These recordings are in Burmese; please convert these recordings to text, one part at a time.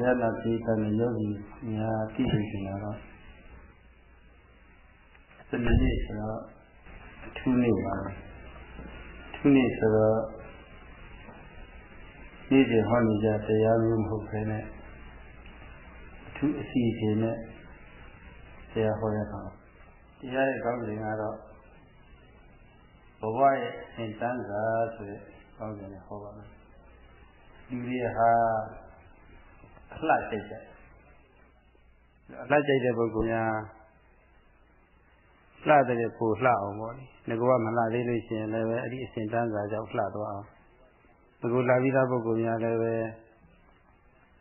တရားနာပိသနဲ့ယောဂီများသိနေကြတာတော့စနေနေ့ဆိုတော့အထူးနေ့ပါပဲအထူးနေ့ဆိုတော့နေ့စဉ်ဟောနေကြတရားမျိုးမဟုတ်ဘဲနဲ့အထူးအစီအစဉ်နဲ့တရားဟောရတာတရားရဲ့ကောင်းစဉ်ကတော့ဘဝရဲ့အင်တန်းစာဆိုတဲ့ကောင်းစဉ်နဲ့ဟောပါမယ်လူတွေဟာ အလှကြိုက်တယ်အလှကြိုက်တဲ့ပုဂ္ဂိုလ်များလှတဲ့ကိုလှအောင်ပေါ့လေငကောကမလှသေးလို့ရှိရင်လည်းပဲအဲ့ဒီအစဉ်တန်းစာကြောင့်လှသွားအောင်ငကောလှပြီးသားပုဂ္ဂိုလ်များလည်းပဲ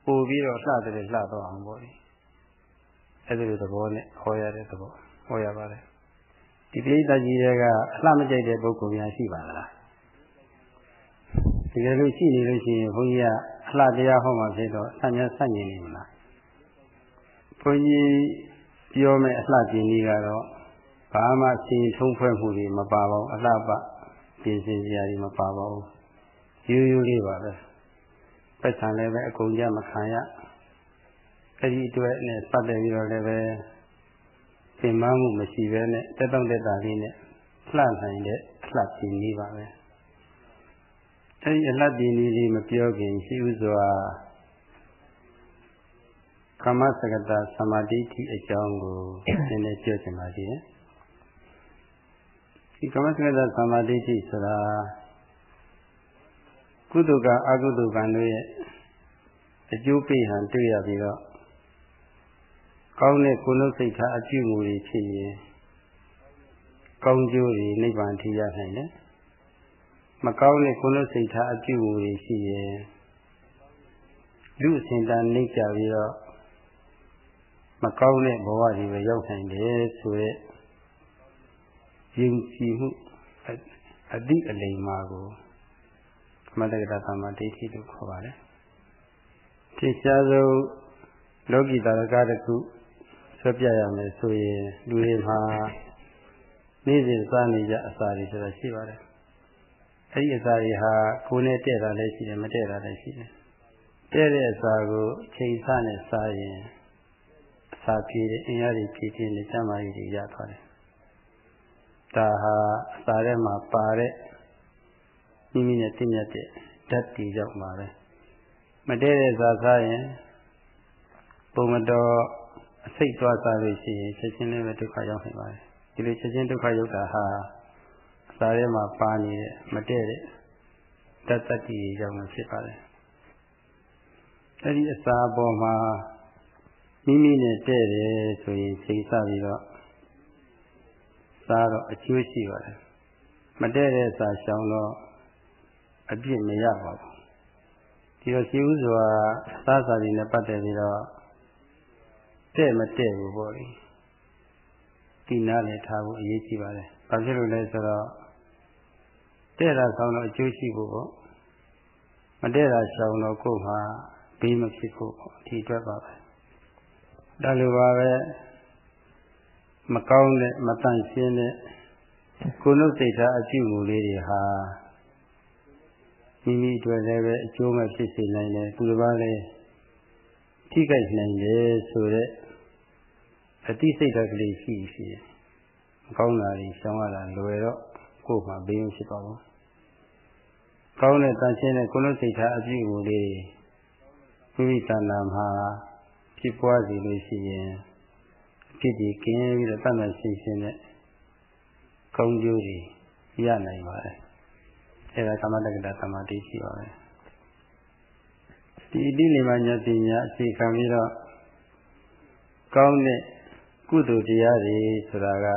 ပို့ပြီးတော့လှတဲ့လှသွားအောင်ပေါ့လေအဲ့ဒီလိုသဘောနဲ့ဟောရတဲ့သဘောဟောရပါတယ်ဒီပိဋကကြီးတွေကအလှမကြိုက်တဲ့ပုဂ္ဂိုလ်များရှိပါလားတကယ်လို့ရှိနေလို့ရှိရင်ဘုန်းကြီးက အလှတရားဟောမှဖြစ်တော့ဆန့်ကျင်ဆန့်ကျင်နေမလားဘုန်းကြီးပြောမဲ့အလှကျင်ကြီးကတော့ဘာမှစီထုံးဖွဲ့မှုတွေမပါပါဘူးအလှပပြင်ဆင်စရာတွေမပါပါဘူးရိုးရိုးလေးပါပဲပတ်ဆံလည်းပဲအကုန်ကြမခံရအဲ့ဒီအတွက်နဲ့ပတ်တယ်ပြီးတော့လည်းပဲသင်မမှုမရှိဘဲနဲ့တက်တော့တက်တာလေးနဲ့လှနိုင်တဲ့အလှကျင်ကြီးပါပဲ အဲဒီအလှပြင်းလေးလေးမပြောခင်ရှိဥစွာကမ္မစကတာသမာဓိဋ္ဌိအကြောင်းကိုနည်းနည်းပြောချင်ပါသေးတယ်ဒီကမ္မစကတာသမာဓိဋ္ဌိဆိုတာကုသကအကုသကံတို့ရဲ့အကျိုးပေးဟန်တွေ့ရပြီးတော့ကောင်းတဲ့ကုလစိတ်ထားအပြုမှုတွေဖြစ်ရင်ကောင်းကျိုးတွေနိဗ္ဗာန်ထိရနိုင်တယ် မကောင်းတဲ့ကုလစိတ်ထားအပြုမှုတွေရှိရင်လူအစဉ်တန်နှိမ့်ကြပြီးတော့မကောင်းတဲ့ဘဝတွေပဲရောက်နိုင်တယ်ဆိုရက်ယဉ်ကြည်မှုအတိအလိမ္မာကိုမတ္တကတာသမ္မာဒိဋ္ဌိလို့ခေါ်ပါတယ်။ဖြစ်ရှားဆုံးလောကီတာရကတခုဆွပြရမယ်ဆိုရင်လူတွေမှာနေ့စဉ်စားနေကြအစာတွေဆိုတာရှိပါတယ် အဲ့ဒီအစာတွေဟာကိုယ်နဲ့တဲ့တာလည်းရှိတယ်မတဲ့တာလည်းရှိတယ်တဲ့တဲ့အစာကိုချိန်ဆနဲ့စားရင်အစာပြေတယ်အင်အားတွေဖြည့်တင်းနေစမ်းမာရေးတွေရသွားတယ်ဒါဟာအစာထဲမှာပါတဲ့မိမိနဲ့တင့်မြတ်တဲ့ဓာတ်တွေကြောင့်ပါပဲမတဲ့တဲ့စာစားရင်ပုံမတော်အစိတ်သွားစားလို့ရှိရင်ချက်ချင်းလေးပဲဒုက္ခရောက်နေပါတယ်ဒီလိုချက်ချင်းဒုက္ခရောက်တာဟာအ စာထဲမှာပါနေတဲ့မတည့်တဲ့တတ်တတ်ကြီးကြောင့်ဖြစ်ပါတယ်အဲဒီအစာပေါ်မှာမိမိနဲ့တဲ့တယ်ဆိုရင်ချိန်ဆပြီးတော့စားတော့အကျိုးရှိပါတယ်မတဲ့တဲ့စာရှောင်တော့အပြစ်မရပါဘူးဒီတော့ရှိဥစွာစားစာတွေနဲ့ပတ်သက်ပြီးတော့တဲ့မတဲ့ဘူးပေါ့လေဒီနားလည်းထားဖို့အရေးကြီးပါတယ်ဘာဖြစ်လို့လဲဆိုတော့ တဲ့တာဆောင်တော့အကျိုးရှိဖို့ပေါ့မတဲ့တာရှောင်တော့ကိုယ်မှာဘေးမဖြစ်ဖို့ပေါ့ဒီအတွက်ပါပဲဒါလိုပါပဲမကောင်းတဲ့မတန့်ရှင်းတဲ့ကိုယ်နှုတ်စိတ်ထားအပြုမှုလေးတွေဟာမိမိအတွက်လည်းပဲအကျိုးမဲ့ဖြစ်စေနိုင်တယ်သူတစ်ပါးလည်းထိခိုက်နိုင်တယ်ဆိုတဲ့အတိစိတ်ဓာတ်ကလေးရှိရှိတယ်။မကောင်းတာတွေရှောင်ရတာလွယ်တော့ကိုယ်မှဘေးမဖြစ်ပါဘူး။ ကောင်းတဲ့တန်ရှင်းတဲ့ကိုယ်လုံးစိတ်ထားအပြုအမူလေးမိမိတဏ္ဍာမှာဖြစ်ပွားစီလို့ရှိရင်အဖြစ်ဒီကင်းပြီးတော့တတ်မှန်ရှင်းရှင်းတဲ့ကောင်းကျိုးတွေရနိုင်ပါတယ်။အဲဒါသမတက္ကတာသမာဓိရှိပါပဲ။ဒီအတိနေမှာညတိညာအခြေခံပြီးတော့ကောင်းတဲ့ကုသိုလ်တရားတွေဆိုတာက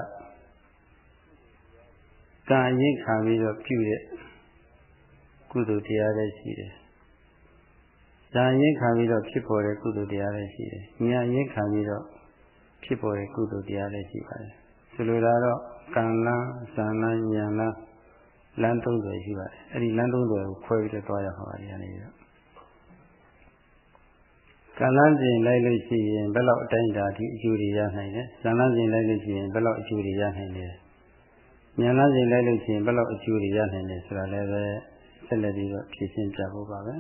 ကံရင်ခံပြီးတော့ပြုတဲ့ ကုသိုလ်တရားလည်းရှိတယ်။ဉာဏ်ရင်ခံပြီးတော့ဖြစ်ပေါ်တဲ့ကုသိုလ်တရားလည်းရှိတယ်။ဉာဏ်ရင်ခံပြီးတော့ဖြစ်ပေါ်တဲ့ကုသိုလ်တရားလည်းရှိပါတယ်။ဆိုလိုတာတော့ကံလန်း၊ဇာလန်း၊ဉာဏ်လန်းလမ်းသုံးတွေရှိပါတယ်။အဲဒီလမ်းသုံးတွေကိုခွဲပြီးတော့သွားရမှာပါဒီကနေတော့ဇာလန်းစဉ်လိုက်လို့ရှိရင်ဘယ်လောက်အတိုင်းအတာဒီအကျိုးတွေရနိုင်လဲဇာလန်းစဉ်လိုက်လို့ရှိရင်ဘယ်လောက်အကျိုးတွေရနိုင်လဲဉာဏ်လန်းစဉ်လိုက်လို့ရှိရင်ဘယ်လောက်အကျိုးတွေရနိုင်လဲဆိုတာလည်းပဲ ဆက်လက်ပြီးတော့ဖြည့်ရှင်းပြဖို့ပါပဲ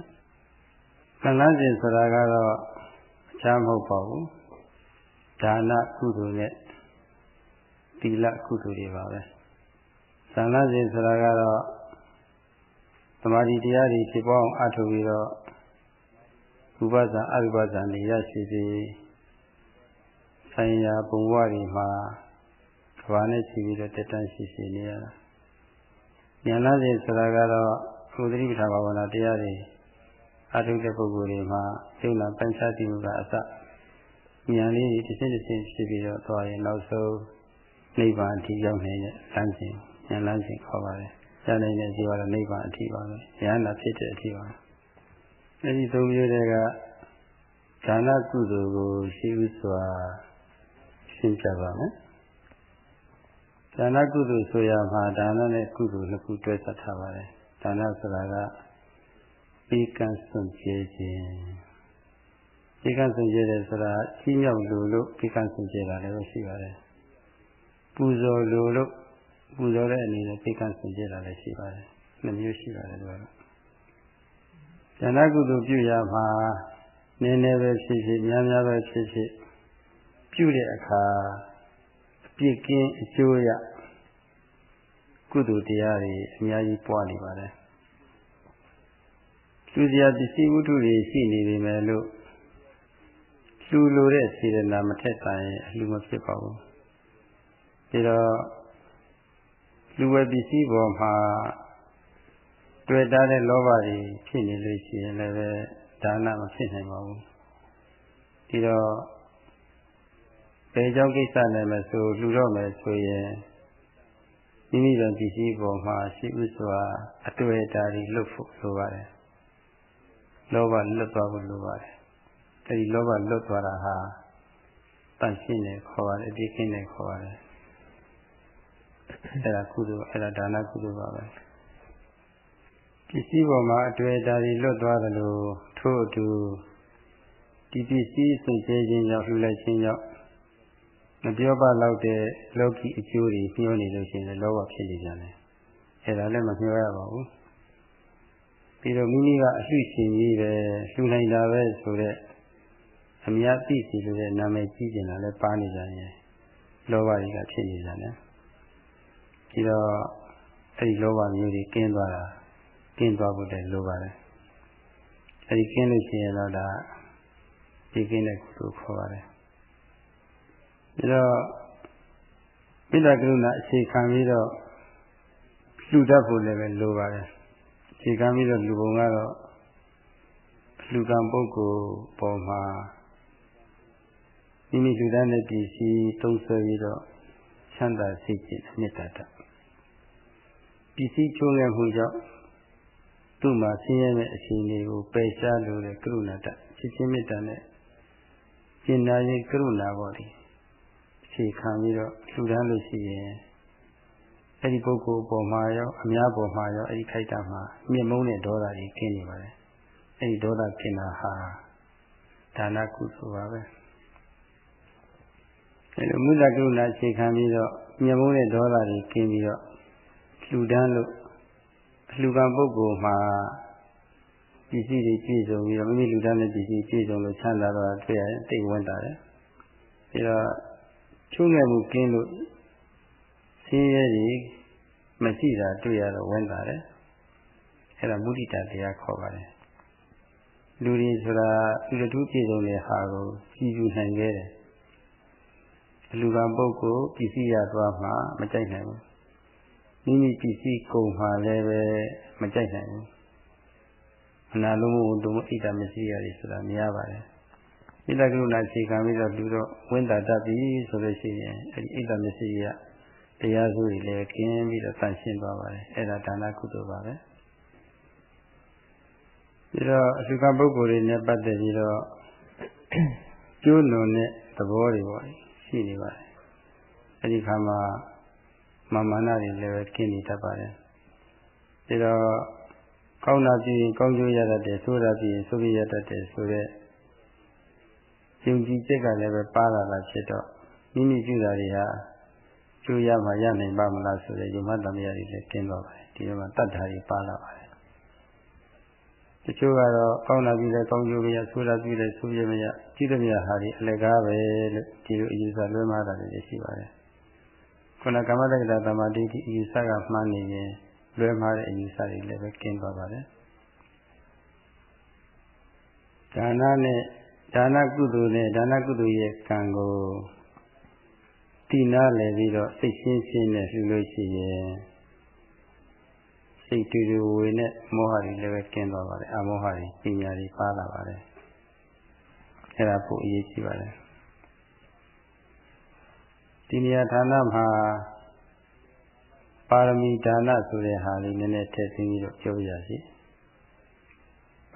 ဇာလန်းစဉ်ဆိုတာကတော့ခြားမဟုတ်ပါဘူးဒါနကုသိုလ်နဲ့သီလကုသိုလ်တွေပါပဲသံဃာစဉ်ဆိုတာကတော့သမာဓိတရားတွေဖြစ်ပေါ်အောင်အထုပြီးတော့ဥပဇာအရူပဇာနေရရှိစေဆိုင်ရာဘုံဝတွေမှာကဘာနဲ့ရှိပြီးတော့တက်တန်းရှိရှိနေရတာဉာဏ်လားစဉ်ဆိုတာကတော့ ကုသတိပဋ္ဌာဘာဝနာတရားတွေအထုတဲ့ပုဂ္ဂိုလ်တွေမှာယုံနာပန်းချတိမှုကအစဉာဏ်လေးတွေတစ်ဆင့်တစ်ဆင့်ဖြစ်ပြီးတော့သွားရင်နောက်ဆုံးနိဗ္ဗာန်အထိရောက်နေတဲ့လမ်းစဉ်ဉာဏ်လမ်းစဉ်ခေါ်ပါတယ်။ဉာဏ်နိုင်တဲ့ဒီကတော့နိဗ္ဗာန်အထိပါပဲ။ဉာဏ်နာဖြစ်တဲ့အထိပါပဲ။အဲဒီသုံးမျိုးတွေကဒါနကုသိုလ်ကိုရှိဥစွာရှင်းပြပါမယ်။ဒါနကုသိုလ်ဆိုရမှာဒါနနဲ့ကုသိုလ်နှစ်ခုတွဲဆက်ထားပါတယ်။ ဒါနဆိုတာကပြီးကံစွန့်ကြဲခြင်းပြီးကံစွန့်ကြဲတယ်ဆိုတာကြီးမြောက်လို့လို့ပြီးကံစွန့်ကြဲတာလည်းရှိပါတယ်။ပူဇော်လို့လို့ပူဇော်တဲ့အနေနဲ့ပြီးကံစွန့်ကြဲတာလည်းရှိပါတယ်။နှစ်မျိုးရှိပါတယ်ဒီလို။ဒါနကုသိုလ်ပြုရမှာနည်းနည်းပဲဖြစ်ဖြစ်များများပဲဖြစ်ဖြစ်ပြုတဲ့အခါအပြစ်ကင်းအကျိုးရ ကုသိုလ်တရားတွေအများကြီးပွားနေပါတယ်လူစရာပစ္စည်းဝတ္ထုတွေရှိနေပေမဲ့လို့လူလိုတဲ့စေတနာမထက်တာရင်အလှမဖြစ်ပါဘူးဒါတော့လူဝယ်ပစ္စည်းပေါ်မှာတွေ့တာတဲ့လောဘတွေဖြစ်နေလို့ရှိရင်လည်းဒါနမဖြစ်နိုင်ပါဘူးဒီတော့ဘယ်ကြောင့်ကိစ္စနဲ့မဆိုလှူတော့မယ်ဆိုရင် မိမိတို့ပစ္စည်းပေါ်မှာရှိဥစွာအတွေ့အတာတွေလွတ်ဖို့လိုပါတယ်လောဘလွတ်သွားဖို့လိုပါတယ်အဲဒီလောဘလွတ်သွားတာဟာတန်ရှင်းတယ်ခေါ်ပါတယ်အပြည့်ကင်းတယ်ခေါ်ပါတယ်အဲဒါကုသိုလ်အဲဒါဒါနကုသိုလ်ပါပဲပစ္စည်းပေါ်မှာအတွေ့အတာတွေလွတ်သွားတယ်လို့ထို့အတူဒီပစ္စည်းစိတ်သေးခြင်းကြောင့်လှူလိုက်ခြင်းကြောင့် မပြောပါတော့တဲ့လောကီအကျိုးတွေညှိုးနေလို့ရှိရင်လောဘဖြစ်နေကြတယ်အဲဒါလည်းမညှိုးရပါဘူးပြီးတော့မိမိကအလှရှင်ကြီးပဲလှူနိုင်တာပဲဆိုတော့အများသိစီလို့တဲ့နာမည်ကြီးကျင်တာလည်းပါနေကြရင်လောဘတွေကဖြစ်နေကြတယ်ဒီတော့အဲဒီလောဘမျိုးတွေကင်းသွားတာကင်းသွားဖို့တည်းလိုပါတယ်အဲဒီကင်းလို့ရှိရင်တော့ဒါဒီကင်းတဲ့ကုသိုလ်ခေါ်ပါတယ် ဒါတော့ပိဋကကရုဏာအခြေခံပြီးတော့လှူတတ်ဖို့လည်းပဲလိုပါတယ်အခြေခံပြီးတော့လူပုံကတော့လူကံပုဂ္ဂိုလ်ပေါ်မှာမိမိလူတန်းတဲ့ပစ္စည်းသုံးဆွဲပြီးတော့ချမ်းသာစိတ်จิตမေတ္တာတပစ္စည်းချိုးငယ်မှုကြောင့်သူ့မှာဆင်းရဲတဲ့အခြေအနေကိုပယ်ရှားလို့တဲ့ကရုဏာတချစ်ချင်းမေတ္တာနဲ့ကျင်နာရင်ကရုဏာပေါ်တယ် အခြေခံပြီးတော့လှူဒန်းလို့ရှိရင်အဲ့ဒီပုဂ္ဂိုလ်ပေါ်မှာရောအများပေါ်မှာရောအဲ့ဒီခိုက်တာမှာမြင့်မုန်းတဲ့ဒေါသကြီးကျင်းနေပါတယ်အဲ့ဒီဒေါသကျင်းတာဟာဒါနကုသိုလ်ပါပဲအဲ့လိုမုဒ္ဒကရုဏာအခြေခံပြီးတော့မြင့်မုန်းတဲ့ဒေါသကြီးကျင်းပြီးတော့လှူဒန်းလို့အလှူကံပုဂ္ဂိုလ်မှာပစ္စည်းတွေပြည့်စုံပြီးတော့မိမိလူတန်းတဲ့ပစ္စည်းပြည့်စုံလို့ချမ်းသာတော့တွေ့ရတယ်တိတ်ဝင်တာတယ်။ဒါတော့ ချုံငယ်မှုကင်းလို့ဆင်းရဲတွေမရှိတာတွေ့ရတော့ဝင်တာတယ်။အဲဒါမုဒိတာတရားခေါ်ပါတယ်။လူတွေဆိုတာလူတ ᱹ ပြည့်စုံတဲ့ဟာကိုကြည်ယူနိုင်ခဲ့တယ်။အလူကံပုဂ္ဂိုလ်ပစ္စည်းရသွားမှမကြိုက်နိုင်ဘူး။မိမိပစ္စည်းကုန်မှလည်းပဲမကြိုက်နိုင်ဘူး။အနာလုံးမှုတုံဣဒ္ဓမရှိရည်ဆိုတာများပါတယ် ဣဒ္ဓကရုဏာခြေခံပြီးတော့လူတော့ဝိန္တာတတ်ပြီဆိုလို့ရှိရင်အဲဒီဣဒ္ဓမရှိရတရားစုတွေလည်းကျင်းပြီးတော့တန်ရှင်းသွားပါတယ်အဲ့ဒါဒါနကုသိုလ်ပါပဲပြီးတော့အစုကပုဂ္ဂိုလ်တွေနဲ့ပတ်သက်ပြီးတော့ကျိုးနုံတဲ့သဘောတွေပေါ့ရှိနေပါတယ်အဲ့ဒီခါမှာမာမနာတွေလည်းကျင်းနေတတ်ပါတယ်ပြီးတော့ကောင်းတာပြီးရင်ကောင်းကျိုးရတတ်တယ်ဆိုးတာပြီးရင်ဆိုးပြရတတ်တယ်ဆိုတော့ ယုံကြည်ချက်ကလည်းပဲပါလာတာဖြစ်တော့မိမိပြုတာတွေဟာကျိုးရမှရနိုင်ပါမလားဆိုတဲ့ယုံမှတ်တမရတွေလည်းကျင်းသွားပါတယ်ဒီမှာတတ်တာတွေပါလာပါတယ်တချို့ကတော့ကောင်းတာပြီးလဲကောင်းကျိုးမရဆိုးတာပြီးလဲဆိုးရမရကြည့်သမျှဟာဒီအလကားပဲလို့ဒီလိုအယူဆလွဲမှားတာတွေရှိပါတယ်ခုနကမ္မတက္ကတာတမတိတိအယူဆကမှန်းနေရင်လွဲမှားတဲ့အယူဆတွေလည်းပဲကင်းသွားပါတယ်ဒါနနဲ့ ဒါနကုသိုလ်နဲ့ဒါနကုသိုလ်ရဲ့ကံကိုတည်နာလည်ပြီးတော့စိတ်ရှင်းရှင်းနဲ့လှူလို့ရှိရင်စိတ်တူတူဝေနဲ့မောဟတွေလည်းပဲကျင်းသွားပါတယ်အမောဟတွေပညာတွေပါလာပါတယ်အဲ့ဒါပိုအရေးကြီးပါတယ်ဒီနေရာဌာနမှာပါရမီဒါနဆိုတဲ့ဟာလေးနည်းနည်းထည့်သွင်းပြီးတော့ပြောပြရစီ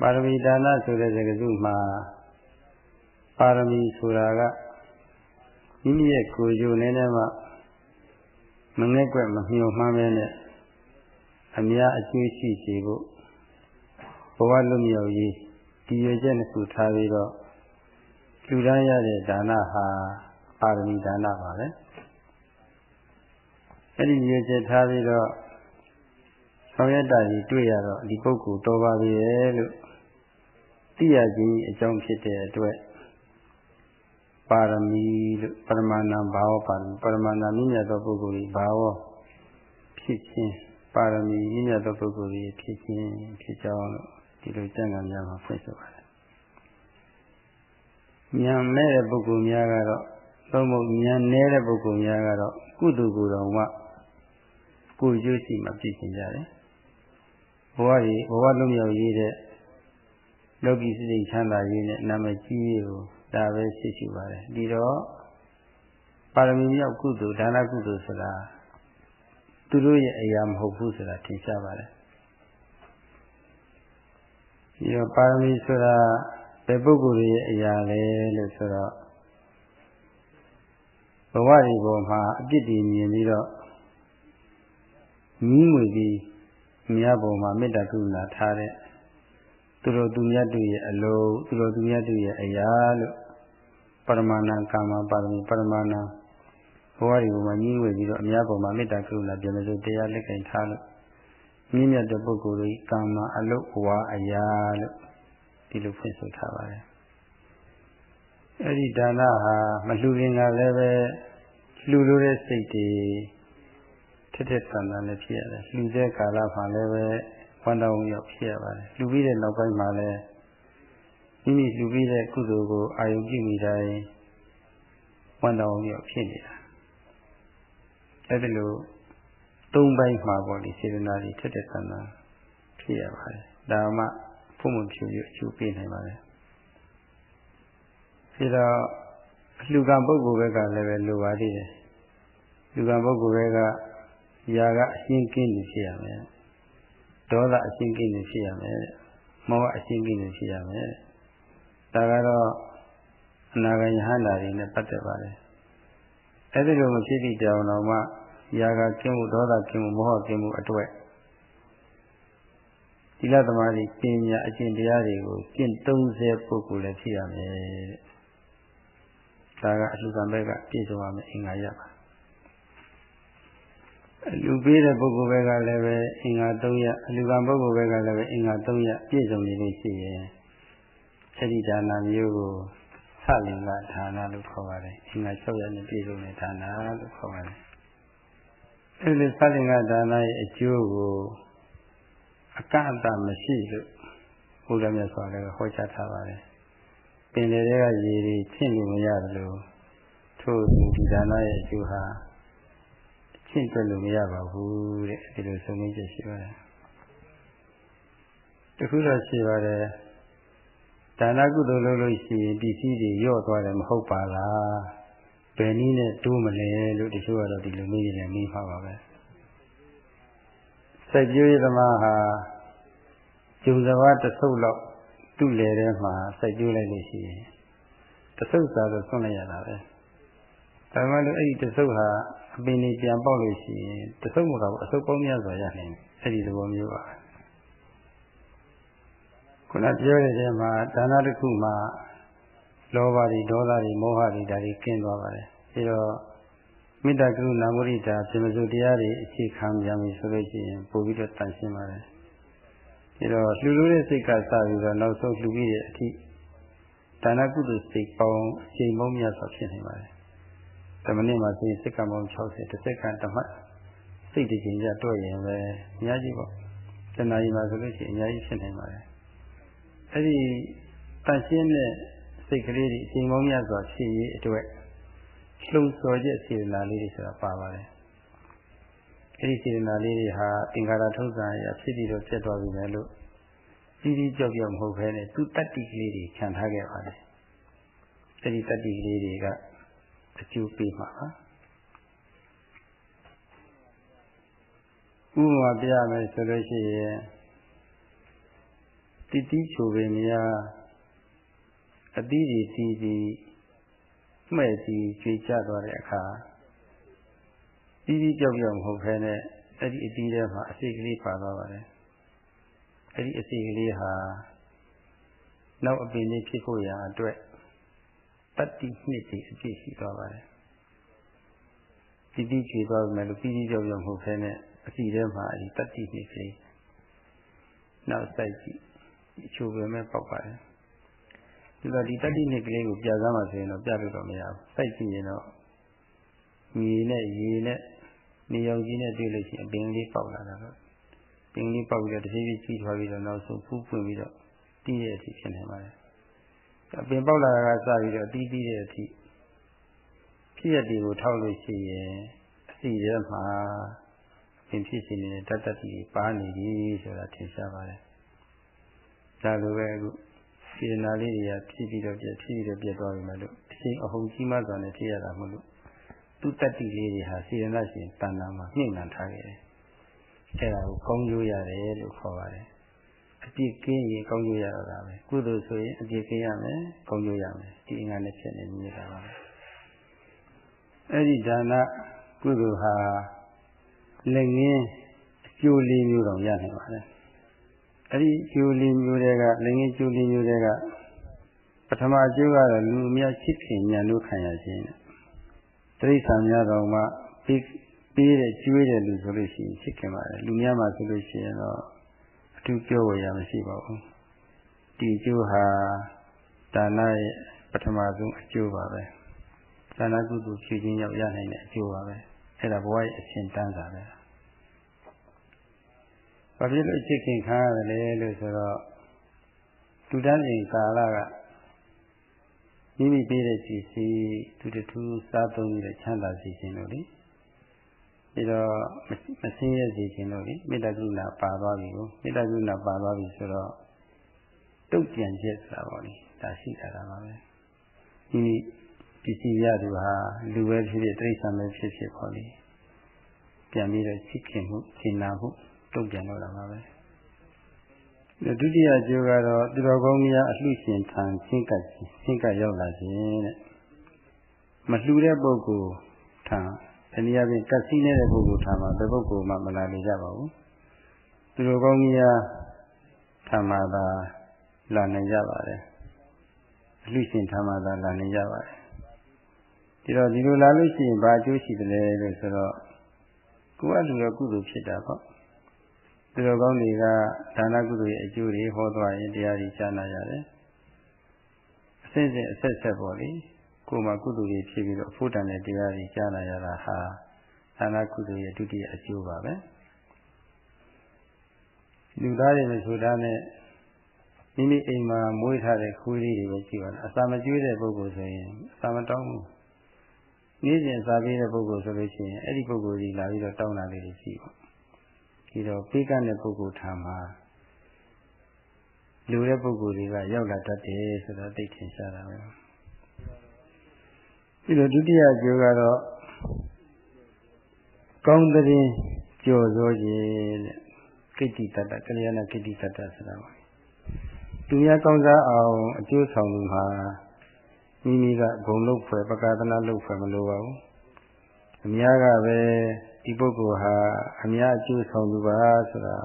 ပါရမီဒါနဆိုတဲ့စကားစုမှာ ပါရမီဆိုတာကမိမိရဲ့ကိုယ်ကျိုးနည်းနည်းမှမငဲ့ကွက်မမျှော်မှန်းပဲနဲ့အများအကျိုးရှိစေဖို့ဘဝလွတ်မြောက်ရေးဒီရွယ်ချက်နှစ်ခုထားပြီးတော့လူတန်းရတဲ့ဒါနဟာပါရမီဒါနပါပဲအဲ့ဒီရွယ်ချက်ထားပြီးတော့ဆောင်ရွက်တာကြီးတွေ့ရတော့ဒီပုဂ္ဂိုလ်တော်ပါပြီရဲ့လို့သိရခြင်းအကြောင်းဖြစ်တဲ့အတွက် ပါရမီလို့ပရမဏံဘာဝပါရမီပရမဏံမြင့်မြတ်သောပုဂ္ဂိုလ်ဤဘာဝဖြစ်ခြင်းပါရမီမြင့်မြတ်သောပုဂ္ဂိုလ်ဤဖြစ်ခြင်းဖြစ်ကြောင်းလို့ဒီလိုကျမ်းဂန်များမှာဖွင့်ဆိုပါတယ်။ဉာဏ်မဲ့တဲ့ပုဂ္ဂိုလ်များကတော့သုံးဖို့ဉာဏ်နည်းတဲ့ပုဂ္ဂိုလ်များကတော့ကုသိုလ်ကိုယ်တော်မှကိုယ်ကျိုးရှိမှပြည့်စုံကြတယ်။ဘဝကြီးဘဝလုံးမြောက်ရေးတဲ့လောကီစိတ်ချမ်းသာရေးနဲ့နာမည်ကြီးကို ဒါပဲရှိရှိပါတယ်ဒီတော့ပါရမီမြောက်ကုသိုလ်ဒါနကုသိုလ်ဆိုတာသူတို့ရဲ့အရာမဟုတ်ဘူးဆိုတာထင်ရှားပါတယ်ဒီတော့ပါရမီဆိုတာဘယ်ပုဂ္ဂိုလ်ရဲ့အရာလဲလို့ဆိုတော့ဘဝဒီပေါ်မှာအပြစ်တွေမြင်ပြီးတော့ကြီးငွေပြီးမြတ်ပေါ်မှာမေတ္တာကရုဏာထားတဲ့ သူတို့သူမြတ်တို့ရဲ့အလုံးသူတို့သူမြတ်တို့ရဲ့အရာလို့ပရမဏံကာမပါရမီပရမဏံဘဝဒီဘုံမှာကြီးဝေပြီးတော့အများပေါ်မှာမေတ္တာကရုဏာပြန်လို့တရားလက်ကင်ထားလို့မြင့်မြတ်တဲ့ပုဂ္ဂိုလ်တွေကာမအလုတ်ဝါအရာလို့ဒီလိုဖွင့်ဆိုထားပါတယ်အဲ့ဒီဒါနဟာမလှူရင်ကလည်းပဲလှူလို့တဲ့စိတ်တွေထက်ထက်ဆန်ဆန်လည်းဖြစ်ရတယ်လှူတဲ့ကာလမှာလည်းပဲ ဝန်တော်ရောက်ဖြစ်ရပါတယ်လှူပြီးတဲ့နောက်ပိုင်းမှာလည်းမိမိလှူပြီးတဲ့ကုသိုလ်ကိုအာယုပြုမိတိုင်းဝန်တော်ရောက်ဖြစ်နေတာအဲ့ဒီလိုသုံးပိုင်းမှာပေါ့ဒီစေတနာတွေထက်တဲ့ဆန္ဒဖြစ်ရပါတယ်ဒါမှဖုံမဖြူရအကျိုးပေးနိုင်ပါတယ်ပြီးတော့လူကံပုဂ္ဂိုလ်ဘက်ကလည်းပဲလိုပါသေးတယ်လူကံပုဂ္ဂိုလ်ဘက်ကຢာကအရှင်းကင်းနေဖြစ်ရမယ် ဒေါသအရှင်းကင်းနေဖြစ်ရမယ်မောဟအရှင်းကင်းနေဖြစ်ရမယ်ဒါကတော့အနာဂတ်ယဟန္တာတွေနဲ့ပတ်သက်ပါတယ်အဲ့ဒီလိုမဖြစ်သည့်ကြောင်တော့မှຢာကကင်းမှုဒေါသကင်းမှုမောဟကင်းမှုအတွက်ဒီလသမားကြီးပညာအကျင့်တရားတွေကိုကျင့်သုံးစေပုဂ္ဂိုလ်လည်းဖြစ်ရမယ်တဲ့ဒါကအလှူကံဘက်ကပြည့်စုံရမယ်အင်္ဂါရပါအ လူပေးတဲ့ပုဂ္ဂိုလ်ဘက်ကလည်းပဲအင်္ဂါ၃ရအလူကံပုဂ္ဂိုလ်ဘက်ကလည်းပဲအင်္ဂါ၃ရပြည့်စုံနေလို့ရှိရင်အဲ့ဒီဒါနာမျိုးကိုသလင်္ကဒါနလို့ခေါ်ပါတယ်အင်္ဂါ၆ရနဲ့ပြည့်စုံတဲ့ဒါနာလို့ခေါ်ပါတယ်အဲ့ဒီသလင်္ကဒါနရဲ့အကျိုးကိုအကန့်အသတ်မရှိလို့ဘုရားမြတ်စွာဘုရားဟောကြားထားပါတယ်ပင်လေတွေကရေတွေဖြစ်လို့မရတယ်လို့ထို့ဒီဒါနရဲ့အကျိုးဟာ ရှင်းတွက်လို့မရပါဘူးတဲ့ဒီလိုဆုံးမချက်ရှိပါတယ်တခုတော့ရှိပါတယ်ဒါနကုသိုလ်လုပ်လို့ရှိရင်ပစ္စည်းတွေရော့သွားတယ်မဟုတ်ပါလားဘယ်နည်းနဲ့တိုးမလဲလို့တချို့ကတော့ဒီလိုမေးနေမေးပါပါပဲစိုက်ပျိုးရေးသမားဟာဂျုံစဘာတစ်ဆုပ်လောက်သူ့လေထဲမှာစိုက်ပျိုးလိုက်လို့ရှိရင်တစ်ဆုပ်စာတော့ဆွန့်လိုက်ရတာပဲဒါမှလည်းအဲ့ဒီတစ်ဆုပ်ဟာ အပင်တွေပြန်ပေါက်လို့ရှိရင်တဆုပ်မကတော့အဆုပ်ပေါင်းများစွာရနိုင်တယ်အဲ့ဒီသဘောမျိုးပါခုနပြောတဲ့ထဲမှာဒါနတစ်ခုမှာလောဘတွေဒေါသတွေမောဟတွေဒါတွေကင်းသွားပါတယ်ပြီးတော့မေတ္တာကရုဏာမုဒိတာပြမစုတရားတွေအခြေခံကြပြီဆိုလို့ရှိရင်ပို့ပြီးတော့တန်ရှင်းပါတယ်ဒီတော့လှူလို့တဲ့စိတ်ကစပြီးတော့နောက်ဆုံးလှူပြီးတဲ့အထိဒါနကုသိုလ်စိတ်ပေါင်းအချိန်ပေါင်းများစွာဖြစ်နေပါတယ်။ ဓမ္မနည်းမှာဆိုရင်စိတ်ကံပေါင်း60တစ်စက္ကန့်တစ်မှတ်စိတ်တည်ခြင်းကြတော့ရင်ပဲအများကြီးပေါ့။တဏှာကြီးမှာဆိုလို့ရှိရင်အများကြီးဖြစ်နေပါတယ်။အဲဒီတန်ရှင်းတဲ့စိတ်ကလေးတွေအချိန်ပေါင်းများစွာဖြစ်ရေးအတွက်လှုံ့ဆော်ချက်စေတနာလေးတွေဆိုတာပါပါတယ်။အဲဒီစေတနာလေးတွေဟာအင်္ဂါရထုံးစံအရဖြစ်ပြီးတော့ပြတ်သွားပြီလေလို့ကြီးကြီးကြောက်ကြောက်မဟုတ်ဘဲနဲ့သူတတ္တိကလေးတွေခြံထားခဲ့ပါတယ်။အဲဒီတတ္တိကလေးတွေက အကျိုးပေးမှာပါ။ဥပမာပြရမယ်ဆိုလို့ရှိရင်တိတိချိုပင်များအသီးတွေတီးပြီးမှဲ့ပြီးကျွေကြသွားတဲ့အခါကြီးကြီးကြောက်ကြောက်မဟုတ်ဘဲနဲ့အဲ့ဒီအသီးထဲမှာအစိတ်ကလေးပါသွားပါတယ်အဲ့ဒီအစိတ်ကလေးဟာနောက်အပင်လေးဖြစ်ဖို့ရာအတွက် တတ္တိနှစ်စီအပြည့်ရှိသွားပါတယ်တိတိကျွေသွားပြီမဲ့လို့ကြီးကြီးကြောက်ကြောက်မဟုတ်ဘဲနဲ့အစီထဲမှာအဲ့ဒီတတ္တိနှစ်ကလေးနောက်စိုက်ကြည့်အချိုပဲမဲ့ပေါက်ပါတယ်ဒီတော့ဒီတတိနှစ်ကလေးကိုပြသမှဆိုရင်တော့ပြလို့တော့မရဘူးစိုက်ကြည့်ရင်တော့မြေနဲ့ရေနဲ့နေရောင်ကြီးနဲ့တွေ့လို့ရှိရင်အပင်လေးပေါက်လာတာတော့ပင်လေးပေါက်ပြီးတော့တစ်ဖြည်းဖြည်းကြီးထွားပြီးတော့နောက်ဆုံးဖူးပွင့်ပြီးတော့တီးတဲ့အထိဖြစ်နေပါတယ်အ ပင်ပေါက်လာတာကစပြီးတော့တီးတီးတဲ့အထိဖြစ်ရတဲ့ကိုထောက်လို့ရှိရင်အစီထဲမှာပင်ဖြစ်စီနေတဲ့တတ္တတိပါနေပြီဆိုတာထင်ရှားပါတယ်ဒါလိုပဲအခုစေနာလေးတွေကဖြစ်ပြီးတော့ပြဖြစ်ပြီးတော့ပြသွားပြီမလို့အချိန်အဟုန်ကြီးမှစွာနဲ့ဖြစ်ရတာမလို့သူတတ္တိလေးတွေဟာစေနာရှင်တဏ္ဍာမှာနှိမ့်နှံထားခဲ့တယ်။အဲဒါကိုကောင်းကျိုးရတယ်လို့ခေါ်ပါတယ်။အ ပြစ်ကင်းရင်ကောင်းကျိုးရတာပဲ။ကုသိုလ်ဆိုရင်အပြစ်ကင်းရမယ်၊ကောင်းကျိုးရမယ်။ဒီအင်္ဂါနဲ့ဖြစ်နေနေတာပါပဲ။အဲဒီဒါနကုသိုလ်ဟာလက်ငင်းအကျိုးလေးမျိုးတော့ရနိုင်ပါတယ်။အဲ့ဒီကျိုးလေးမျိုးတွေကလည်းငင်းကျိုးလေးမျိုးတွေကပထမအကျိုးကတော့လူအများချစ်ခင်ညာလို့ခံရခြင်းတိရစ္ဆာန်များတော်မှာပြီးပြီးတဲ့ကျွေးတဲ့လူဆိုလို့ရှိရင်ချစ်ခင်ပါတယ်လူများမှာဆိုလို့ရှိရင်တော့ အထူးပြောဝရမရှိပါဘူးဒီကျိုးဟာဒါနရဲ့ပထမဆုံးအကျိုးပါပဲဒါနကုသိုလ်ဖြည့်ခြင်းရောက်ရနိုင်တဲ့အကျိုးပါပဲအဲ့ဒါဘဝရဲ့အရှင်တန်းတာပဲဘာဖြစ်လို့ချစ်ခင်ခံရတယ်လဲလို့ဆိုတော့လူတန်းစဉ်ကာလကမိမိပေးတဲ့စီစီသူတထူးစားသုံးပြီးတော့ချမ်းသာစေခြင်းလို့လေ ပြီးတော့မဆင်းရဲစေခြင်းလို့လေမေတ္တာကရုဏာပါသွားပြီကိုမေတ္တာကရုဏာပါသွားပြီဆိုတော့တုတ်ပြန်ချက်ဆိုတာပေါ့လေဒါရှိတာပါပဲဒီပစ္စည်းရသူဟာလူပဲဖြစ်ဖြစ်တိရစ္ဆာန်ပဲဖြစ်ဖြစ်ပေါ့လေပြန်ပြီးတော့ချစ်ခင်မှုရှင်းနာမှုတုံ့ပြန်တော့တာပါပဲဒုတိယကျိုးကတော့သူတော်ကောင်းများအလှရှင်ထံရှင်းကပ်ရှင်းကပ်ရောက်လာခြင်းတဲ့မလှူတဲ့ပုဂ္ဂိုလ်ထံ တနည်းအားဖြင့်ကပ်စီးနေတဲ့ပုဂ္ဂိုလ်ထံမှာဘယ်ပုဂ္ဂိုလ်မှမလာနေကြပါဘူးသူတော်ကောင်းများထံမှာသာလာနိုင်ကြပါတယ်အလှရှင်ထံမှာသာလာနိုင်ကြပါတယ်ဒီတော့ဒီလိုလာလို့ရှိရင်ဘာအကျိုးရှိတယ်လဲလို့ဆိုတော့ကိုယ်ကလူရကုသိုလ်ဖြစ်တာပေါ့သူတော်ကောင်းတွေကဒါနကုသိုလ်ရဲ့အကျိုးတွေဟောသွားရင်တရားတွေကြားနာရတယ်အစစ်စစ်အဆက်ဆက်ပေါ့လေ ကိုယ်မှာကုသိုလ်တွေဖြစ်ပြီးတော့ဖို့တန်တဲ့တရားတွေကြားနာရတာဟာဒါနကုသိုလ်ရဲ့ဒုတိယအကျိုးပါပဲလူသားတွေနဲ့ဆိုတာနဲ့မိမိအိမ်မှာမွေးထားတဲ့ခွေးလေးတွေပဲကြည့်ပါလားအစာမကျွေးတဲ့ပုဂ္ဂိုလ်ဆိုရင်အစာမတောင်းဘူးနေ့စဉ်စားပေးတဲ့ပုဂ္ဂိုလ်ဆိုလို့ရှိရင်အဲ့ဒီပုဂ္ဂိုလ်ကြီးလာပြီးတော့တောင်းတာလေးတွေရှိပါဒီတော့ပေးကမ်းတဲ့ပုဂ္ဂိုလ်ထာမှာလူတဲ့ပုဂ္ဂိုလ်တွေကရောက်လာတတ်တယ်ဆိုတော့သိထင်ရှားတာပဲ ပြီးတော့ဒုတိယကျိုးကတော့ကောင်းတဲ့ကြော်စိုးခြင်းတဲ့ကိတ္တိတတ္တကလျာဏကိတ္တိတတ္တဆိုတာပါသူများကောင်းစားအောင်အကျိုးဆောင်လို့ဟာမိမိကဂုံလုတ်ဖွယ်ပကာသနာလုတ်ဖွယ်မလိုပါဘူးအများကပဲဒီပုဂ္ဂိုလ်ဟာအများအကျိုးဆောင်သူပါဆိုတာ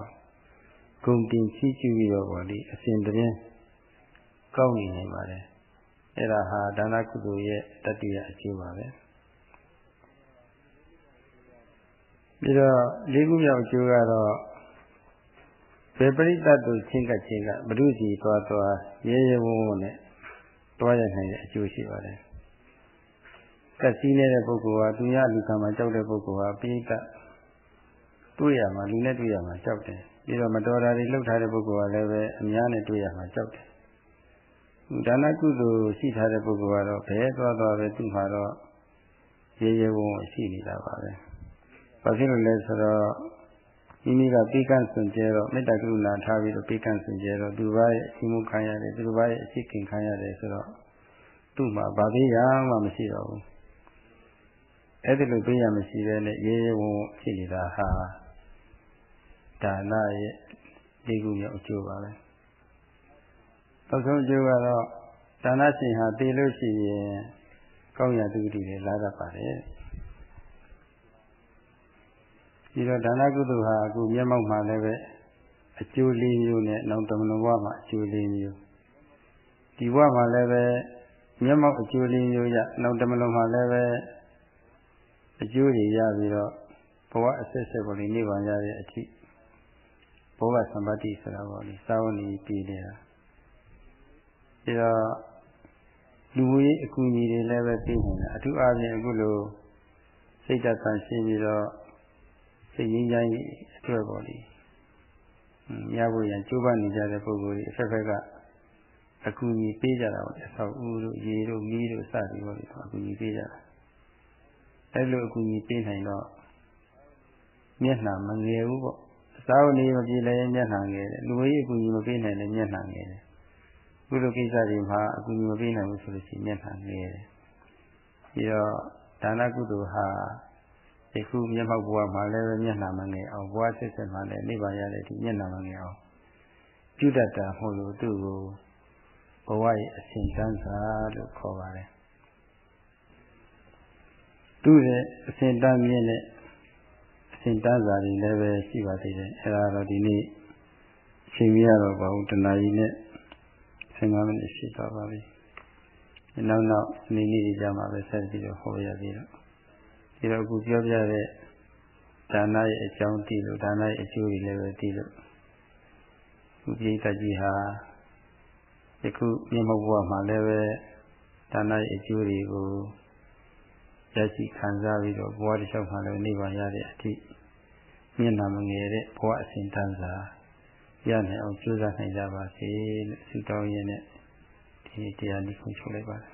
ဂုံတင်ချီးကျူးပြီးတော့ဗောလေအစဉ်တည်းကောင်းနေနိုင်ပါတယ် အဲ့ဒါဟာဒါနကုသိုလ်ရဲ့တတိယအကျိုးပါပဲပြီးတော့လေးခုမြောက်အကျိုးကတော့ဘယ်ပရိသတ်တို့ချင်းကချင်းကဘုရုစီသွားသွားရဲရဲဝုန်းဝုန်းနဲ့တွားရနိုင်တဲ့အကျိုးရှိပါတယ်ကက်စီးနေတဲ့ပုဂ္ဂိုလ်ဟာသူရလူကံမှာကြောက်တဲ့ပုဂ္ဂိုလ်ဟာပိဋကတွေ့ရမှာလူနဲ့တွေ့ရမှာကြောက်တယ်ပြီးတော့မတော်တာတွေလှုပ်ထားတဲ့ပုဂ္ဂိုလ်ကလည်းပဲအများနဲ့တွေ့ရမှာကြောက်တယ် ဒါနကုသိုလ်ရှိထားတဲ့ပုဂ္ဂိုလ်ကတော့ဘယ်သွားသွားပဲသူ့မှာတော့ရေရေဝုန်းရှိနေတာပါပဲဘာဖြစ်လို့လဲဆိုတော့မိမိကပိကန့်စွန်ကျဲတော့မေတ္တာကရုဏာထားပြီးတော့ပိကန့်စွန်ကျဲတော့သူဘာရဲ့အရှိမှုခံရတယ်သူဘာရဲ့အရှိခင်ခံရတယ်ဆိုတော့သူ့မှာဘာသေးရမှမရှိတော့ဘူးအဲ့ဒီလိုပေးရမရှိတဲ့နဲ့ရေရေဝုန်းရှိနေတာဟာဒါနရဲ့ဒီခုမြောက်အကျိုးပါပဲ နောက်ဆုံးအကျိုးကတော့ဒါနရှင်ဟာတည်လို့ရှိရင်ကောင်းရာသူတိတွေလာတတ်ပါတယ်ဒီတော့ဒါနကုသိုလ်ဟာအခုမျက်မှောက်မှာလည်းပဲအကျိုးလေးမျိုးနဲ့နောက်တမန်ဘဝမှာအကျိုးလေးမျိုးဒီဘဝမှာလည်းပဲမျက်မှောက်အကျိုးလေးမျိုးရနောက်တမန်မှာလည်းပဲအကျိုးတွေရပြီးတော့ဘဝအဆက်ဆက်ပေါ်နေနေပါရတဲ့အထိဘောဂသံပါတိဆိုတာပေါ့လေစာဝဏီပြည်နေတာ ပြီးတော့လူဝေးအကူအညီတွေလည်းပဲသိနေတာအထူးအားဖြင့်အခုလိုစိတ်ဓာတ်ဆန့်ရှင်းပြီးတော့စိတ်ငြိမ်းချမ်းရေးအတွက်ပေါ့လေရဖို့ရန်ကြိုးပမ်းနေကြတဲ့ပုဂ္ဂိုလ်တွေအဖက်ဖက်ကအကူအညီပေးကြတာပေါ့အဆောက်အဦတို့ရေတို့မီးတို့စသည်ပေါ့လေအကူအညီပေးကြတာအဲ့လိုအကူအညီပေးနိုင်တော့မျက်နှာမငယ်ဘူးပေါ့စာဝနေမပြေလည်းမျက်နှာငယ်တယ်လူကြီးအကူအညီမပေးနိုင်လည်းမျက်နှာငယ်တယ် ကုသိုလ်ကိစ္စတွေမှာအကူအညီမပေးနိုင်ဘူးဆိုလို့ရှိရင်မျက်နှာငယ်တယ်ပြီးတော့ဒါနကုသိုလ်ဟာဒီခုမျက်မှောက်ဘဝမှာလည်းပဲမျက်နှာမငယ်အောင်ဘဝဆက်ဆက်မှာလည်းနိဗ္ဗာန်ရတဲ့ဒီမျက်နှာမငယ်အောင်ပြုတတ်တာမဟုတ်လို့သူ့ကိုဘဝရဲ့အစဉ်တန်းစာလို့ခေါ်ပါတယ်သူ့ရဲ့အစဉ်တန်းမြင့်တဲ့အစဉ်တန်းစာတွေလည်းပဲရှိပါသေးတယ်အဲဒါတော့ဒီနေ့အချိန်ကြီးရတော့ဘာလို့တဏှာကြီးနဲ့ 15မိနစ်ရှိသွားပါပြီနောက်နောက်နေ့နေ့ကြမှာပဲဆက်ပြီးတော့ဟောရသေးတော့ဒီတော့အခုပြောပြတဲ့ဒါနရဲ့အကြောင်းသိလို့ဒါနရဲ့အကျိုးတွေလည်းပဲသိလို့ခုပြိတ္တကြီးဟာယခုမြတ်မဘုရားမှာလည်းပဲဒါနရဲ့အကျိုးတွေကိုရရှိခံစားပြီးတော့ဘဝတစ်လျှောက်မှာလည်းနိဗ္ဗာန်ရတဲ့အထိမျက်နှာမငယ်တဲ့ဘဝအစဉ်တန်းစာ ရနိုင်အောင်ကြိုးစားနိုင်ကြပါစေလို့ဆုတောင်းရင်းနဲ့ဒီတရားလေးကိုချုပ်လိုက်ပါတယ်